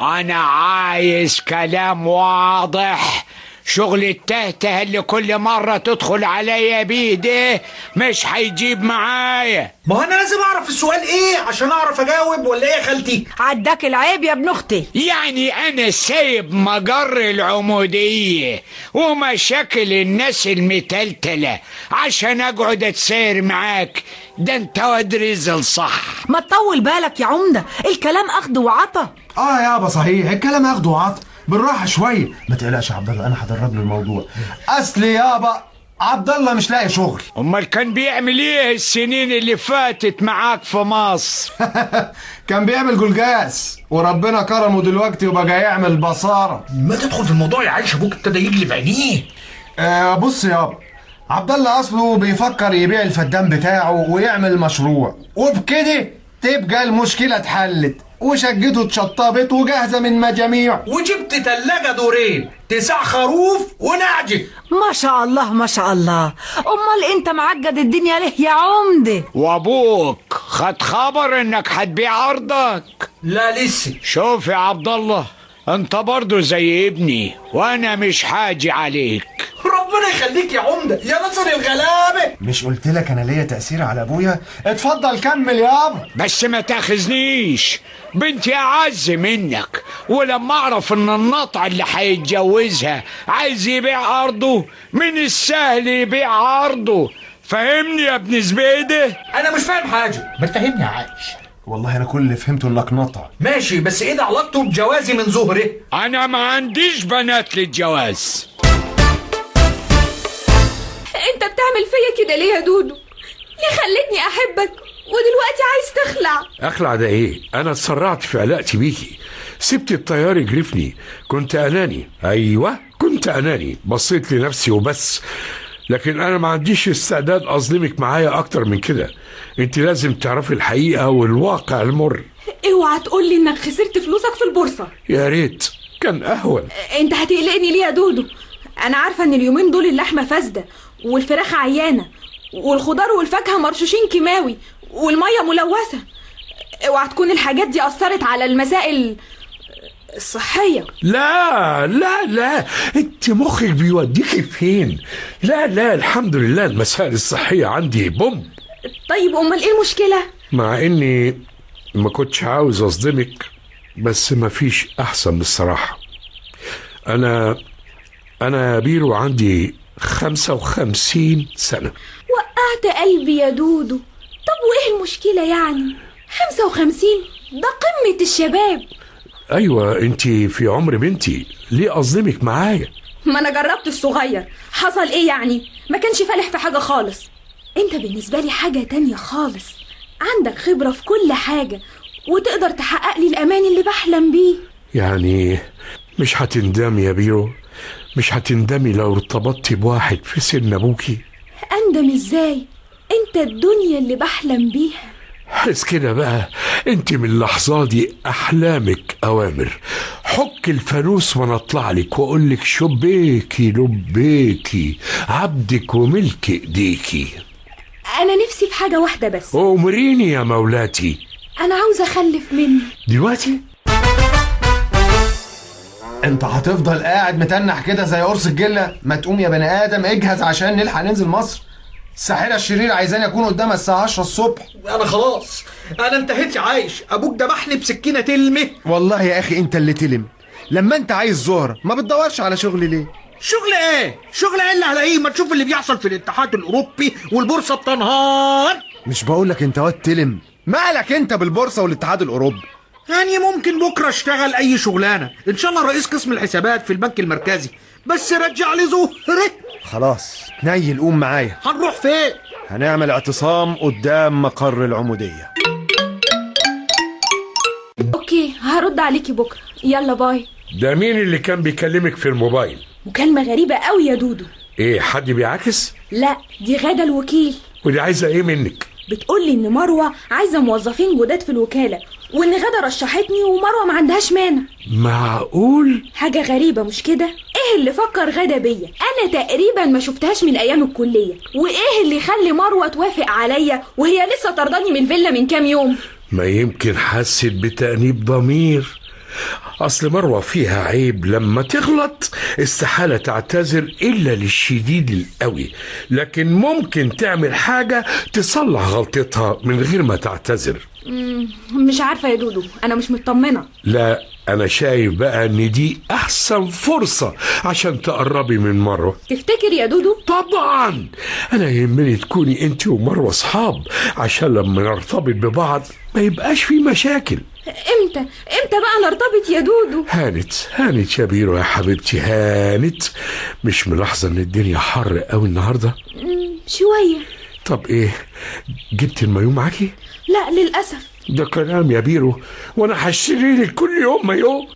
أنا عايز كلام واضح. شغل التهته اللي كل مرة تدخل عليا بيه ده مش هيجيب معايا. ما هو أنا لازم أعرف السؤال إيه عشان أعرف أجاوب ولا إيه يا خالتي؟ عداك العيب يا ابن أختي. يعني أنا سايب مجر العمودية ومشاكل الناس المتلتلة عشان أقعد اتساير معاك. ده انت واد رزل صح ما تطول بالك يا عمدة الكلام اخد وعطا. آه يابا صحيح الكلام اخده وعطا. بالراحة شوية ما تقلقش يا عبد الله أنا هدرب له الموضوع. أصل يابا عبد الله مش لاقي شغل. أمال كان بيعمل إيه السنين اللي فاتت معاك في مصر؟ كان بيعمل جلجاس وربنا كرمه دلوقتي وبقى يعمل بصارة. ما تدخل في الموضوع يا عايش أبوك ابتدى يجلب عينيه. آه بص يابا عبد الله أصله بيفكر يبيع الفدان بتاعه ويعمل مشروع. وبكده تبقى المشكلة اتحلت. وشقته اتشطبت وجاهزة من مجاميع. وجبت تلاجة دورين تسع خروف ونعجة. ما شاء الله ما شاء الله. أمال أنت معقد الدنيا ليه يا عمدة؟ وأبوك خد خبر إنك هتبيع أرضك. لا لسه. شوف يا عبد الله أنت برضو زي ابني وأنا مش حاجي عليك. ربنا يخليك يا عمدة. يا نصر الغلابة. مش قلت لك أنا ليا تأثير على أبويا؟ اتفضل كمل يابا بس ما تاخذنيش. بنتي أعز منك. ولما أعرف إن النطع اللي هيتجوزها عايز يبيع أرضه من السهل يبيع أرضه. فهمني يا ابن زبيدة؟ أنا مش فاهم حاجة. ما تفهمني يا عايش والله أنا كل اللي فهمته إنك نطع ماشي بس إيه ده علاقته بجوازي من زهره أنا ما عنديش بنات للجواز. بتعمل فيا كده ليه يا دودو؟ ليه خلتني أحبك ودلوقتي عايز تخلع؟ أخلع ده إيه؟ أنا اتسرعت في علاقتي بيكي. سبت الطيار يجرفني. كنت أناني. أيوه كنت أناني. بصيت لنفسي وبس. لكن أنا ما عنديش استعداد أظلمك معايا أكتر من كده. أنت لازم تعرفي الحقيقة والواقع المر. اوعى تقول لي إنك خسرت فلوسك في البورصة. يا ريت. كان أهون. أنت هتقلقني ليه يا دودو؟ أنا عارفة إن اليومين دول اللحمة فاسدة والفراخ عيانة والخضار والفاكهة مرشوشين كيماوي والمية ملوثة. اوعى تكون الحاجات دي أثرت على المسائل الصحية. لا لا لا. انت مخك بيوديكي فين؟ لا لا الحمد لله المسائل الصحية عندي بوم. طيب أمال إيه المشكلة؟ مع إني ما كنتش عاوز أصدمك بس ما فيش أحسن من الصراحه أنا أنا بيرو عندي خمسة وخمسين سنة. وقعت قلبي يا دودو. طب وإيه المشكلة يعني؟ خمسة وخمسين؟ ده قمة الشباب. أيوه انت في عمر بنتي. ليه أظلمك معايا؟ ما أنا جربت الصغير. حصل إيه يعني؟ ما كانش فالح في حاجة خالص. أنت بالنسبة لي حاجة تانية خالص. عندك خبرة في كل حاجة وتقدر تحقق لي الأمان اللي بحلم بيه. يعني مش هتندمي يا بيرو؟ مش هتندمي لو ارتبطتي بواحد في سن أبوكي. أندم إزاي؟ أنت الدنيا اللي بحلم بيها. حس كده بقى. أنت من اللحظة دي أحلامك أوامر. حك الفانوس وأنا أطلع لك وأقول لك شبيكي لبيكي عبدك وملك إيديكي. أنا نفسي في حاجة واحدة بس. امريني يا مولاتي. أنا عاوزة أخلف منه دلوقتي؟ انت هتفضل قاعد متنح كده زي قرص الجلة؟ ما تقوم يا بني آدم اجهز عشان نلحق ننزل مصر. الساحرة الشرير عايزاني اكون قدامها الساعة 10 الصبح. أنا خلاص. أنا انتهيت عايش. أبوك ذبحني بسكينة تلمه والله يا أخي أنت اللي تلم. لما أنت عايز زهرة ما بتدورش على شغل ليه؟ شغل إيه؟ شغل إيه اللي هلاقيه ما تشوف اللي بيحصل في الاتحاد الأوروبي والبورصة بتنهار. مش بقول لك أنت واد تلم. مالك أنت بالبورصة والاتحاد الأوروبي؟ يعني ممكن بكرة اشتغل أي شغلانة. إن شاء الله رئيس قسم الحسابات في البنك المركزي. بس رجع لي زهره خلاص نيل قوم معايا. هنروح فين؟ هنعمل اعتصام قدام مقر العمودية. OK هرد عليكي بكرة. يلا bye. ده مين اللي كان بيكلمك في الموبايل؟ مكالمة غريبة قوي يا دودو. إيه حد بيعاكس؟ لا دي غادة الوكيل. ودي عايزة إيه منك؟ بتقول لي إن مروة عايزة موظفين جداد في الوكالة وإن غادة رشحتني ومروة ما عندهاش مانع. معقول؟ حاجة غريبة مش كده؟ إيه اللي فكر غادة بيا؟ أنا تقريبا ما شفتهاش من أيام الكلية. وإيه اللي يخلي مروة توافق عليا وهي لسه طرداني من الفيلا من كام يوم؟ ما يمكن حست بتأنيب ضمير. أصل مروة فيها عيب لما تغلط استحالة تعتذر إلا للشديد القوي. لكن ممكن تعمل حاجة تصلح غلطتها من غير ما تعتذر. مش عارفة يا دودو أنا مش مطمنة. لا أنا شايف بقى إن دي أحسن فرصة عشان تقربي من مروة. تفتكر يا دودو؟ طبعا! أنا يهمني تكوني أنت ومروة أصحاب عشان لما نرتبط ببعض ما يبقاش في مشاكل. إمتى؟ إمتى بقى نرتبط يا دودو؟ هانت هانت يا بيرو يا حبيبتي هانت. مش ملاحظة إن الدنيا حر قوي النهاردة؟ مم، شوية. طب إيه؟ جبت المايو معاكي؟ لا للأسف. ده كلام يا بيرو وأنا هشتري لك كل يوم مايو.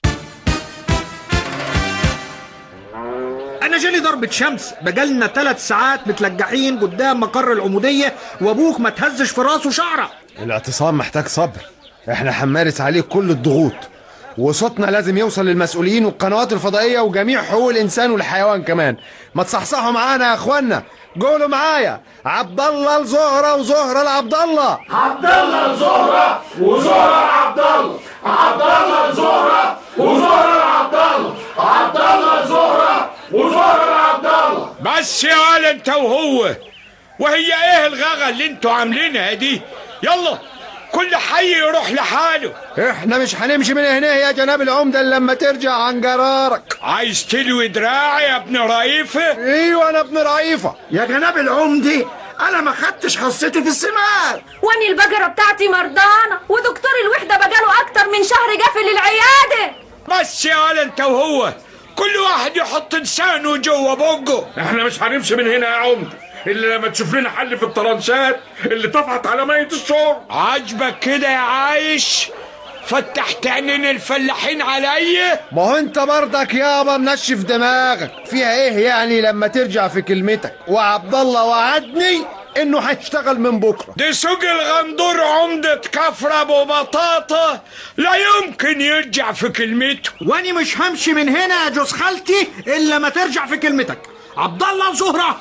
أنا جالي ضربة شمس بقالنا ثلاث ساعات متلجحين قدام مقر العمودية وأبوك ما تهزش في راسه شعرة. الاعتصام محتاج صبر. إحنا هنمارس عليه كل الضغوط. وصوتنا لازم يوصل للمسؤولين والقنوات الفضائية وجميع حقوق الإنسان والحيوان كمان. ما تصحصحوا معانا يا إخوانا قولوا معايا. عبد الله لزهرة وزهرة لعبد الله. بس يا ولد انت وهو وهي إيه الغغا اللي أنتوا عاملينها دي؟ يلا. كل حي يروح لحاله. إحنا مش هنمشي من هنا يا جناب العمدة لما ترجع عن قرارك. عايز تلوي دراعي يا ابن رئيفة؟ إيوه أنا ابن رئيفة. يا جناب العمدي أنا ما خدتش حصتي في الثمار وأني البقرة بتاعتي مرضانة ودكتور الوحدة بقاله أكتر من شهر قافل العيادة بس يا ولد أنت وهو كل واحد يحط لسانه جوه بقه. إحنا مش هنمشي من هنا يا عمد إلا لما تشوف لنا حل في الطرنشات اللي طفحت على مية الشرب عاجبك كده يا عايش؟ فتحت عينين الفلاحين عليا ما هو انت برضك يابا منشف دماغك. فيها إيه يعني لما ترجع في كلمتك؟ وعبد الله وعدني إنه هيشتغل من بكرة. دي سوق الغندور عمدة كفر أبو بطاطا. لا يمكن يرجع في كلمته. وأني مش همشي من هنا يا جوز خالتي إلا ما ترجع في كلمتك. عبد الله وزهرة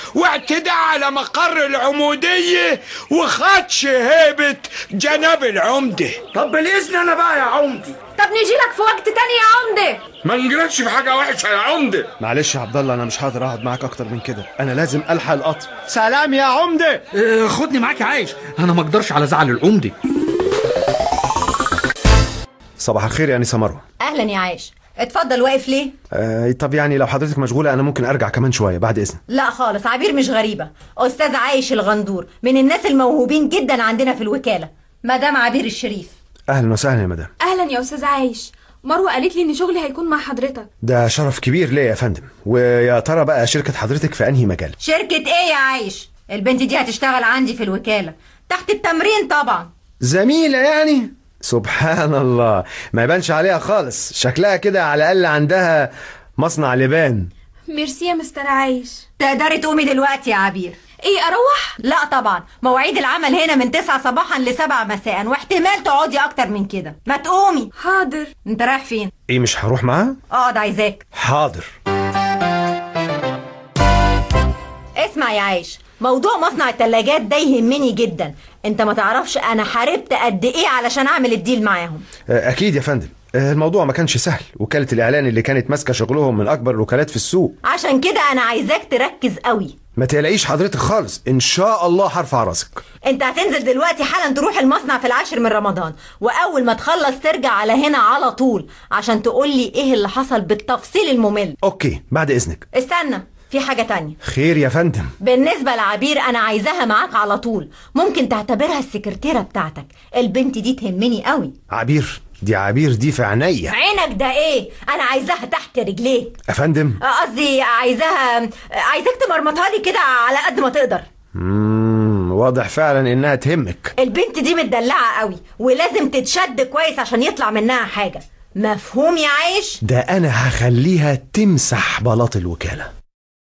واعتداء على مقر العمودية وخدش هيبة جناب العمدة. طب بالإذن أنا بقى يا عمدي. طب نيجي لك في وقت تاني يا عمدة. ما نجركش في حاجة وحشة يا عمدة. معلش يا عبد الله أنا مش هقدر أقعد معاك أكتر من كده. أنا لازم ألحق القطر. سلام يا عمدة. آه خدني معاك يا عايش. أنا ما أقدرش على زعل العمدي صباح الخير يا انسه مروة. أهلا يا عايش. اتفضل واقف ليه؟ آه طب يعني لو حضرتك مشغولة أنا ممكن أرجع كمان شوية بعد اذن لا خالص عبير مش غريبة. أستاذ عايش الغندور من الناس الموهوبين جدا عندنا في الوكالة. مدام عبير الشريف. أهلا وسهلا يا مدام. أهلا يا أستاذ عايش. مروة قالت لي إن شغلي هيكون مع حضرتك. ده شرف كبير ليا يا فندم. ويا ترى بقى شركة حضرتك في أنهي مجال؟ شركة إيه يا عايش؟ البنت دي هتشتغل عندي في الوكالة. تحت التمرين طبعا. زميلة يعني؟ سبحان الله. ما يبانش عليها خالص. شكلها كده على الأقل عندها مصنع لبان. ميرسي يا مستر عايش. تقدري تقومي دلوقتي يا عبير. إيه أروح؟ لا طبعا. مواعيد العمل هنا من 9 صباحا ل 7 مساء واحتمال تقعدي أكتر من كده. ما تقومي. حاضر. أنت رايح فين؟ إيه مش هروح معاها؟ أقعد عايزاك. حاضر. اسمع يا عايش. موضوع مصنع التلاجات ده يهمني جدا. انت ما تعرفش أنا حاربت قد إيه علشان اعمل الديل معاهم. آه، أكيد يا فندم. آه، الموضوع ما كانش سهل وكالة الإعلان اللي كانت ماسكة شغلهم من أكبر الوكالات في السوق. عشان كده أنا عايزاك تركز قوي. ما تقلقيش حضرتك خالص إن شاء الله هرفع راسك. انت هتنزل دلوقتي حالا تروح المصنع في العاشر من رمضان وأول ما تخلص ترجع على هنا على طول عشان تقولي إيه اللي حصل بالتفصيل الممل. أوكي بعد إذنك. استنى. في حاجة تانية. خير يا فندم. بالنسبة لعبير أنا عايزاها معاك على طول. ممكن تعتبرها السكرتيرة بتاعتك. البنت دي تهمني قوي. عبير دي عبير دي في عينيا. عينك ده إيه؟ أنا عايزاها تحت رجليك. يا فندم. آه، قصدي عايزاها عايزاك تمرمطها لي كده على قد ما تقدر. مم واضح فعلا إنها تهمك. البنت دي متدلعة قوي ولازم تتشد كويس عشان يطلع منها حاجة. مفهوم يا عايش؟ ده أنا هخليها تمسح بلاط الوكالة.